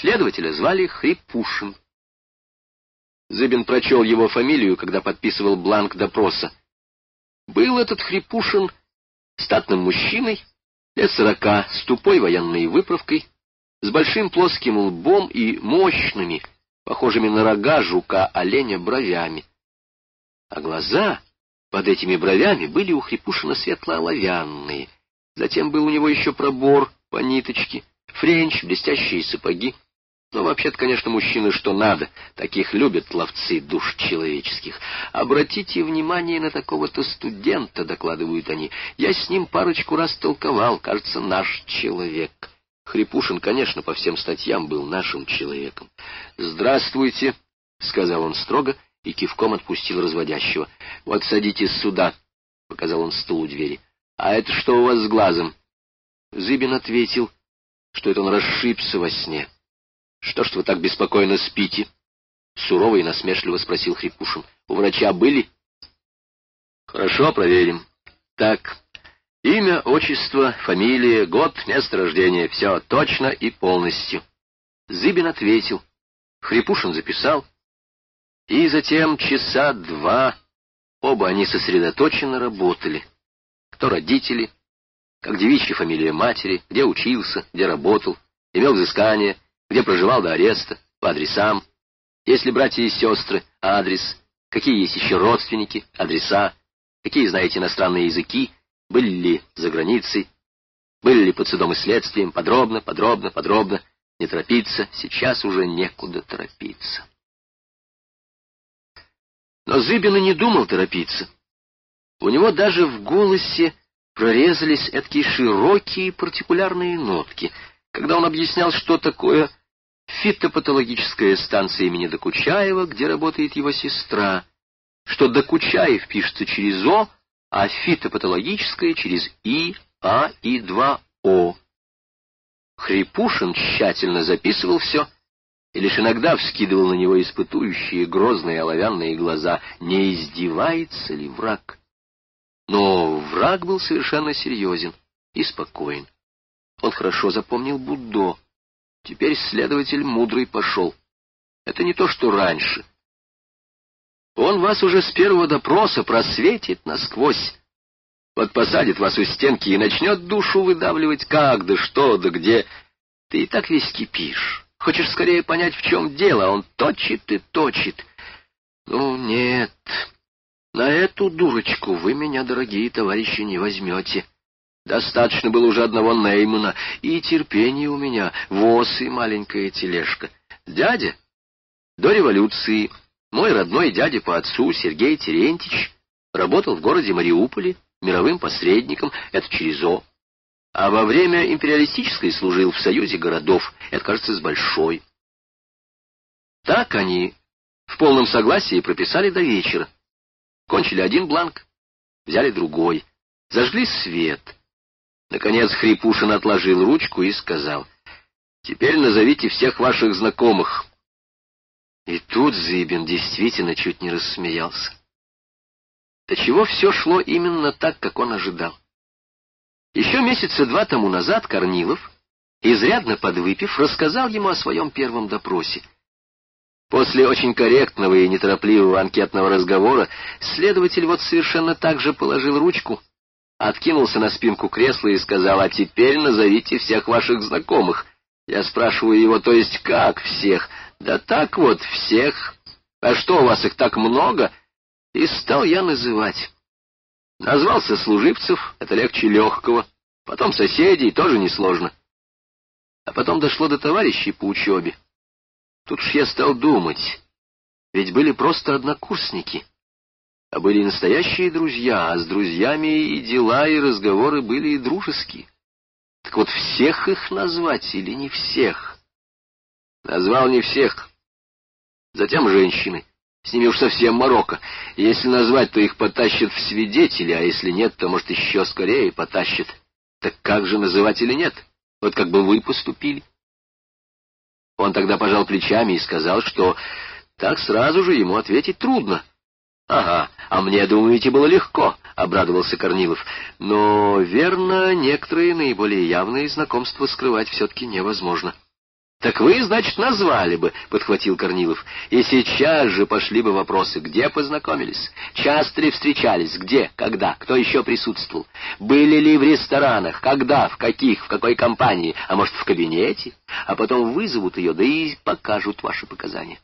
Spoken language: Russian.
Следователя звали Хрипушин. Зыбин прочел его фамилию, когда подписывал бланк допроса. Был этот Хрипушин статным мужчиной, лет сорока, с тупой военной выправкой, с большим плоским лбом и мощными, похожими на рога жука-оленя, бровями. А глаза под этими бровями были у Хрипушина светло-оловянные. Затем был у него еще пробор по ниточке, френч, блестящие сапоги. Но вообще-то, конечно, мужчины что надо, таких любят ловцы душ человеческих. Обратите внимание на такого-то студента, докладывают они. Я с ним парочку раз толковал, кажется, наш человек. Хрипушин, конечно, по всем статьям был нашим человеком. «Здравствуйте», — сказал он строго и кивком отпустил разводящего. «Вот садитесь сюда», — показал он стул у двери. «А это что у вас с глазом?» Зыбин ответил, что это он расшибся во сне. «Что ж вы так беспокойно спите?» Сурово и насмешливо спросил Хрипушин. «У врача были?» «Хорошо, проверим. Так, имя, отчество, фамилия, год, место рождения. Все точно и полностью». Зыбин ответил. Хрипушин записал. И затем часа два оба они сосредоточенно работали. Кто родители, как девичья фамилия матери, где учился, где работал, имел взыскание, где проживал до ареста, по адресам, есть ли братья и сестры, адрес, какие есть еще родственники, адреса, какие знаете иностранные языки, были ли за границей, были ли под судом и следствием, подробно, подробно, подробно, не торопиться, сейчас уже некуда торопиться. Но Зыбин и не думал торопиться. У него даже в голосе прорезались эткие широкие партикулярные нотки, когда он объяснял, что такое фитопатологическая станция имени Докучаева, где работает его сестра, что Докучаев пишется через О, а фитопатологическая через И, А и два О. Хрипушин тщательно записывал все и лишь иногда вскидывал на него испытующие грозные оловянные глаза, не издевается ли враг. Но враг был совершенно серьезен и спокоен. Он хорошо запомнил Буддо, Теперь следователь мудрый пошел. Это не то, что раньше. Он вас уже с первого допроса просветит насквозь. Вот посадит вас у стенки и начнет душу выдавливать как, да что, да где. Ты и так весь кипишь. Хочешь скорее понять, в чем дело, а он точит и точит. Ну, нет, на эту дурочку вы меня, дорогие товарищи, не возьмете. Достаточно было уже одного Неймана, и терпение у меня, воз и маленькая тележка. Дядя, до революции, мой родной дядя по отцу Сергей Терентьевич работал в городе Мариуполе мировым посредником, это через О. А во время империалистической служил в Союзе городов, это, кажется, с Большой. Так они в полном согласии прописали до вечера. Кончили один бланк, взяли другой, зажгли свет — Наконец Хрипушин отложил ручку и сказал, «Теперь назовите всех ваших знакомых». И тут Зыбин действительно чуть не рассмеялся. До чего все шло именно так, как он ожидал. Еще месяца два тому назад Корнилов, изрядно подвыпив, рассказал ему о своем первом допросе. После очень корректного и неторопливого анкетного разговора следователь вот совершенно так же положил ручку откинулся на спинку кресла и сказал, «А теперь назовите всех ваших знакомых». Я спрашиваю его, то есть как всех? Да так вот, всех. А что, у вас их так много? И стал я называть. Назвался служивцев, это легче легкого. Потом соседей, тоже несложно. А потом дошло до товарищей по учебе. Тут ж я стал думать, ведь были просто однокурсники были настоящие друзья, а с друзьями и дела, и разговоры были и дружеские. Так вот, всех их назвать или не всех? Назвал не всех. Затем женщины. С ними уж совсем морока. Если назвать, то их потащат в свидетели, а если нет, то, может, еще скорее потащат. Так как же называть или нет? Вот как бы вы поступили. Он тогда пожал плечами и сказал, что так сразу же ему ответить трудно. «Ага, а мне, думаете, было легко», — обрадовался Корнилов. «Но, верно, некоторые наиболее явные знакомства скрывать все-таки невозможно». «Так вы, значит, назвали бы», — подхватил Корнилов. «И сейчас же пошли бы вопросы. Где познакомились? Часто ли встречались? Где? Когда? Кто еще присутствовал? Были ли в ресторанах? Когда? В каких? В какой компании? А может, в кабинете? А потом вызовут ее, да и покажут ваши показания».